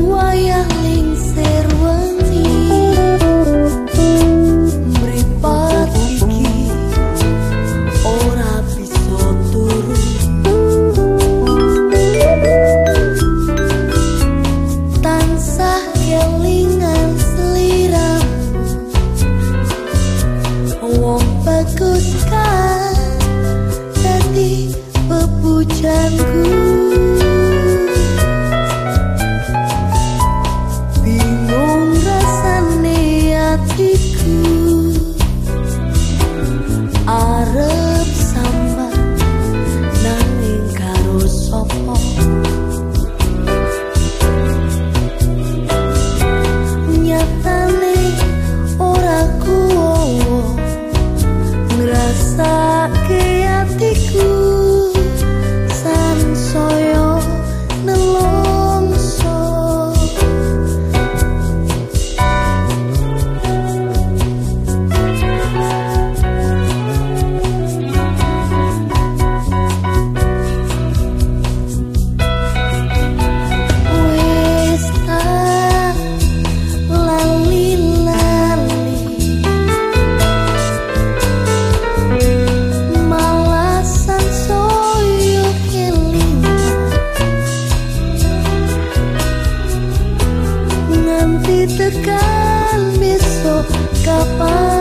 wayang ling te calmes oh, capaz.